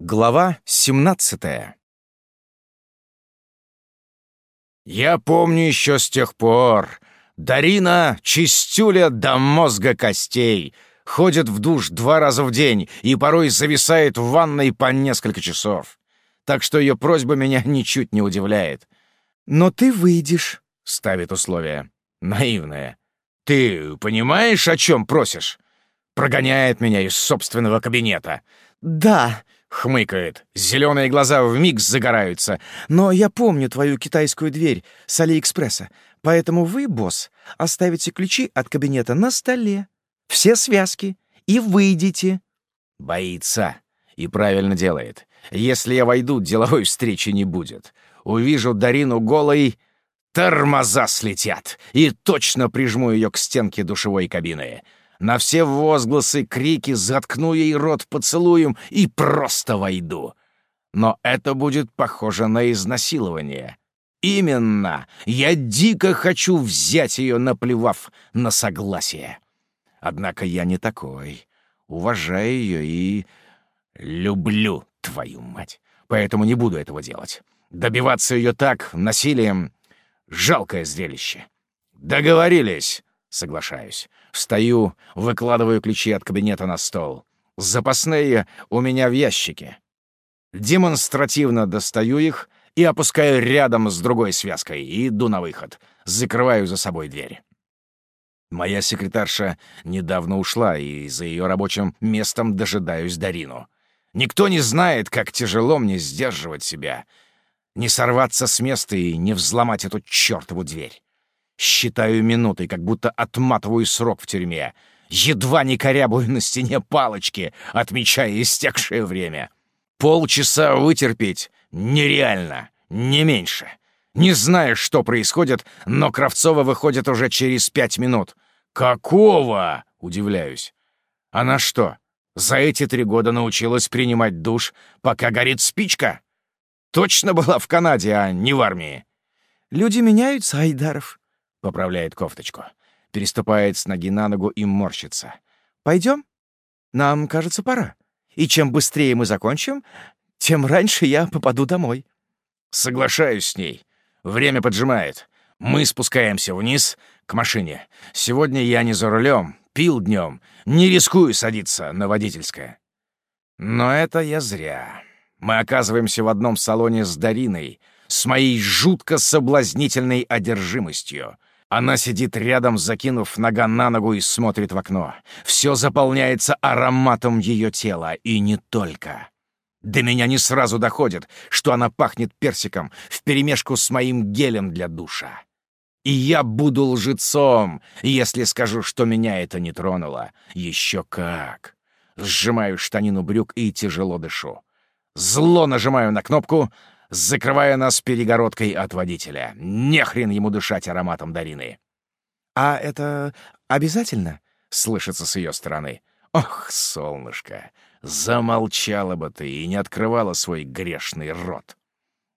Глава 17 Я помню еще с тех пор. Дарина — чистюля до мозга костей. Ходит в душ два раза в день и порой зависает в ванной по несколько часов. Так что ее просьба меня ничуть не удивляет. «Но ты выйдешь», — ставит условие. Наивное. «Ты понимаешь, о чем просишь?» Прогоняет меня из собственного кабинета. «Да», — хмыкает. Зеленые глаза вмиг загораются. «Но я помню твою китайскую дверь с Алиэкспресса, поэтому вы, босс, оставите ключи от кабинета на столе, все связки, и выйдете». Боится. И правильно делает. Если я войду, деловой встречи не будет. Увижу Дарину голой, тормоза слетят, и точно прижму ее к стенке душевой кабины. На все возгласы, крики заткну ей рот поцелуем и просто войду. Но это будет похоже на изнасилование. Именно! Я дико хочу взять ее, наплевав на согласие. Однако я не такой. Уважаю ее и... люблю, твою мать. Поэтому не буду этого делать. Добиваться ее так, насилием — жалкое зрелище. Договорились. Соглашаюсь. Встаю, выкладываю ключи от кабинета на стол. Запасные у меня в ящике. Демонстративно достаю их и опускаю рядом с другой связкой и иду на выход. Закрываю за собой дверь. Моя секретарша недавно ушла, и за ее рабочим местом дожидаюсь Дарину. Никто не знает, как тяжело мне сдерживать себя, не сорваться с места и не взломать эту чертову дверь. Считаю минуты, как будто отматываю срок в тюрьме. Едва не корябую на стене палочки, отмечая истекшее время. Полчаса вытерпеть нереально, не меньше. Не знаю, что происходит, но Кравцова выходит уже через пять минут. «Какого?» — удивляюсь. «Она что, за эти три года научилась принимать душ, пока горит спичка? Точно была в Канаде, а не в армии?» «Люди меняются, Айдаров», — поправляет кофточку. Переступает с ноги на ногу и морщится. «Пойдем? Нам, кажется, пора. И чем быстрее мы закончим, тем раньше я попаду домой». Соглашаюсь с ней. Время поджимает. Мы спускаемся вниз к машине. Сегодня я не за рулем, пил днем, не рискую садиться на водительское. Но это я зря. Мы оказываемся в одном салоне с Дариной, с моей жутко соблазнительной одержимостью. Она сидит рядом, закинув нога на ногу и смотрит в окно. Все заполняется ароматом ее тела, и не только. До меня не сразу доходит, что она пахнет персиком вперемешку с моим гелем для душа. И я буду лжецом, если скажу, что меня это не тронуло. Еще как. Сжимаю штанину брюк и тяжело дышу. Зло нажимаю на кнопку — закрывая нас перегородкой от водителя. Не хрен ему дышать ароматом Дарины. «А это обязательно?» — слышится с ее стороны. «Ох, солнышко, замолчала бы ты и не открывала свой грешный рот.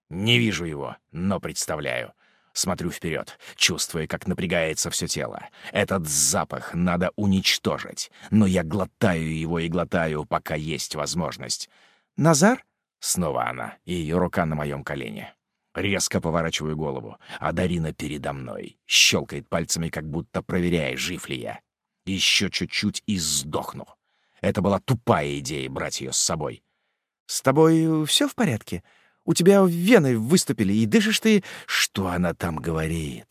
Не вижу его, но представляю. Смотрю вперед, чувствуя, как напрягается все тело. Этот запах надо уничтожить, но я глотаю его и глотаю, пока есть возможность. «Назар?» Снова она, и ее рука на моем колене. Резко поворачиваю голову, а Дарина передо мной. Щелкает пальцами, как будто проверяя, жив ли я. Еще чуть-чуть и сдохну. Это была тупая идея брать ее с собой. «С тобой все в порядке? У тебя вены выступили, и дышишь ты...» Что она там говорит?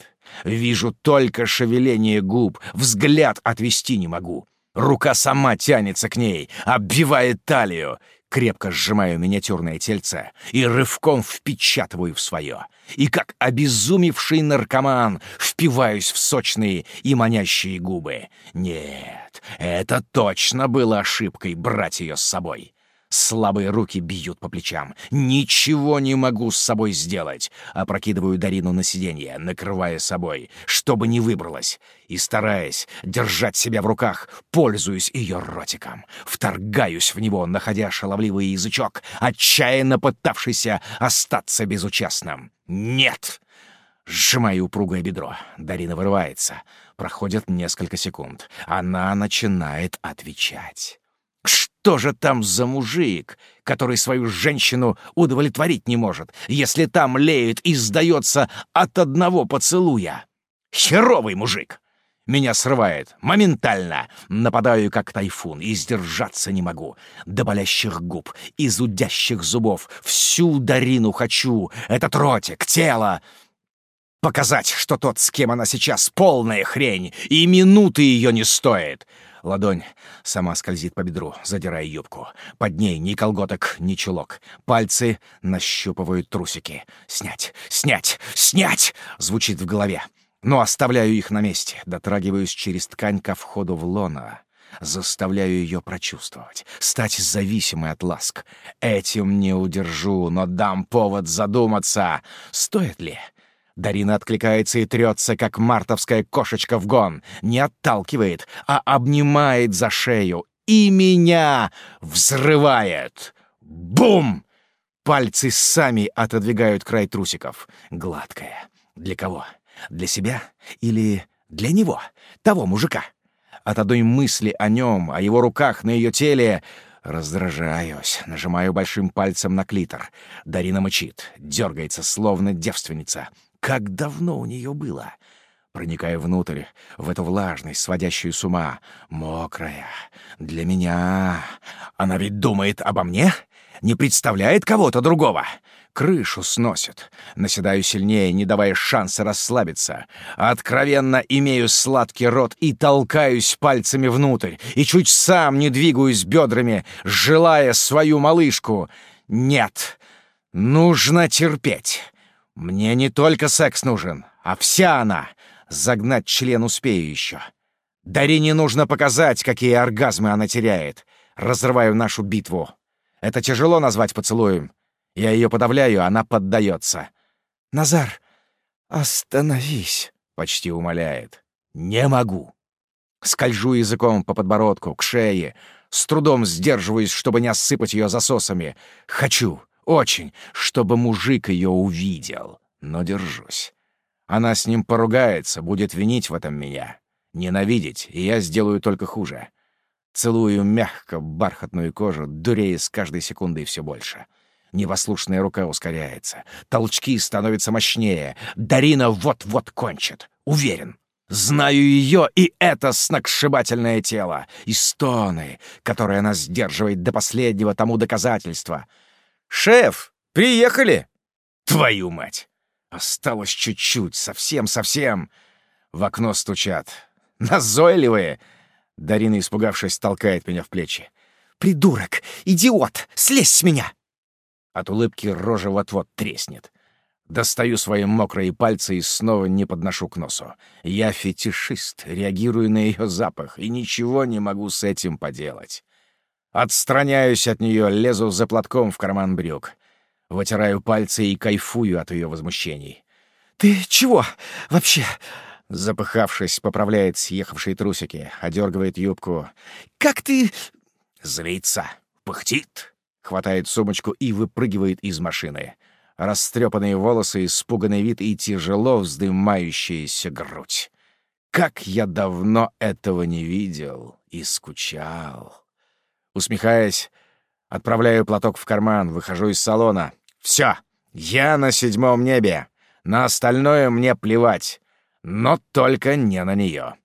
Вижу только шевеление губ, взгляд отвести не могу. Рука сама тянется к ней, оббивает талию крепко сжимаю миниатюрное тельце и рывком впечатываю в свое. И как обезумевший наркоман впиваюсь в сочные и манящие губы. Нет, это точно было ошибкой брать ее с собой. Слабые руки бьют по плечам. Ничего не могу с собой сделать. Опрокидываю Дарину на сиденье, накрывая собой, чтобы не выбралась. И, стараясь держать себя в руках, пользуюсь ее ротиком. Вторгаюсь в него, находя шаловливый язычок, отчаянно пытавшийся остаться безучастным. «Нет!» Сжимаю упругое бедро. Дарина вырывается. Проходит несколько секунд. Она начинает отвечать. Что же там за мужик, который свою женщину удовлетворить не может, если там леет и сдается от одного поцелуя? Херовый мужик! Меня срывает. Моментально. Нападаю, как тайфун, и сдержаться не могу. До болящих губ, и зудящих зубов. Всю Дарину хочу. Этот ротик, тело. Показать, что тот, с кем она сейчас, полная хрень, и минуты ее не стоит. Ладонь сама скользит по бедру, задирая юбку. Под ней ни колготок, ни чулок. Пальцы нащупывают трусики. «Снять! Снять! Снять!» — звучит в голове. Но оставляю их на месте, дотрагиваюсь через ткань ко входу в лоно. Заставляю ее прочувствовать, стать зависимой от ласк. Этим не удержу, но дам повод задуматься. Стоит ли? Дарина откликается и трется, как мартовская кошечка в гон. Не отталкивает, а обнимает за шею. И меня взрывает. Бум! Пальцы сами отодвигают край трусиков. Гладкая. Для кого? Для себя или для него, того мужика? От одной мысли о нем, о его руках на ее теле раздражаюсь, нажимаю большим пальцем на клитор. Дарина мычит, дергается, словно девственница. Как давно у нее было? Проникаю внутрь, в эту влажность, сводящую с ума. Мокрая. Для меня. Она ведь думает обо мне? Не представляет кого-то другого? Крышу сносит. Наседаю сильнее, не давая шанса расслабиться. Откровенно имею сладкий рот и толкаюсь пальцами внутрь. И чуть сам не двигаюсь бедрами, желая свою малышку. Нет, нужно терпеть. Мне не только секс нужен, а вся она. Загнать член успею еще. Дарине нужно показать, какие оргазмы она теряет. Разрываю нашу битву. Это тяжело назвать поцелуем. Я ее подавляю, она поддается. «Назар, остановись!» — почти умоляет. «Не могу!» Скольжу языком по подбородку, к шее, с трудом сдерживаюсь, чтобы не осыпать ее засосами. Хочу, очень, чтобы мужик ее увидел, но держусь. Она с ним поругается, будет винить в этом меня. Ненавидеть, и я сделаю только хуже. Целую мягко бархатную кожу, дурея с каждой секундой все больше. Непослушная рука ускоряется. Толчки становятся мощнее. Дарина вот-вот кончит. Уверен. Знаю ее и это сногсшибательное тело. И стоны, которые она сдерживает до последнего тому доказательства. «Шеф, приехали!» «Твою мать! Осталось чуть-чуть, совсем-совсем!» В окно стучат. «Назойливые!» Дарина, испугавшись, толкает меня в плечи. «Придурок! Идиот! Слезь с меня!» От улыбки рожа вот-вот треснет. Достаю свои мокрые пальцы и снова не подношу к носу. Я фетишист, реагирую на ее запах, и ничего не могу с этим поделать. Отстраняюсь от нее, лезу за платком в карман брюк. Вытираю пальцы и кайфую от ее возмущений. «Ты чего вообще?» Запыхавшись, поправляет съехавшие трусики, одергивает юбку. «Как ты...» Злится, пыхтит, хватает сумочку и выпрыгивает из машины. Растрепанные волосы, испуганный вид и тяжело вздымающаяся грудь. Как я давно этого не видел и скучал. Усмехаясь, отправляю платок в карман, выхожу из салона. Все, я на седьмом небе. На остальное мне плевать, но только не на нее.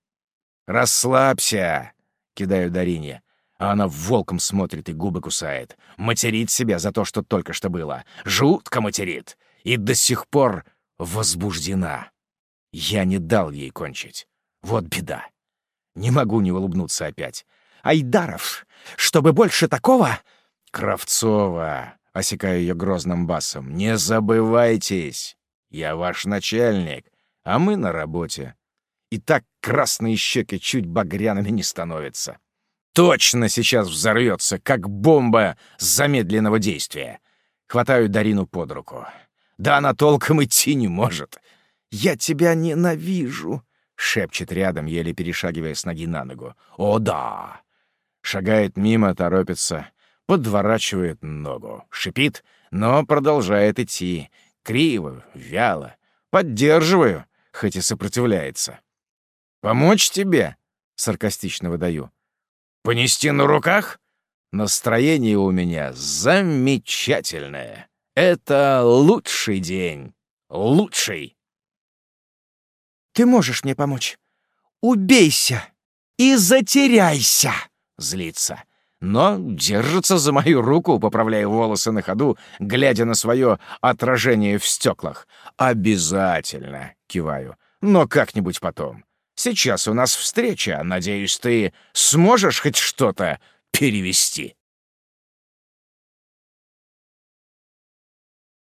«Расслабься!» — кидаю Дарине. А она волком смотрит и губы кусает. Материт себя за то, что только что было. Жутко материт. И до сих пор возбуждена. Я не дал ей кончить. Вот беда. Не могу не улыбнуться опять. Айдаров, чтобы больше такого...» «Кравцова!» — осекаю ее грозным басом. «Не забывайтесь! Я ваш начальник, а мы на работе. И так красные щеки чуть багряными не становятся. Точно сейчас взорвется, как бомба замедленного действия. Хватаю Дарину под руку. Да она толком идти не может. «Я тебя ненавижу!» — шепчет рядом, еле перешагивая с ноги на ногу. «О, да!» Шагает мимо, торопится, подворачивает ногу. Шипит, но продолжает идти. Криво, вяло. Поддерживаю, хоть и сопротивляется. «Помочь тебе?» — саркастично выдаю. «Понести на руках?» Настроение у меня замечательное. Это лучший день. Лучший. Ты можешь мне помочь. Убейся и затеряйся, злится. Но держится за мою руку, поправляя волосы на ходу, глядя на свое отражение в стеклах. «Обязательно!» — киваю. «Но как-нибудь потом. Сейчас у нас встреча. Надеюсь, ты сможешь хоть что-то перевести?»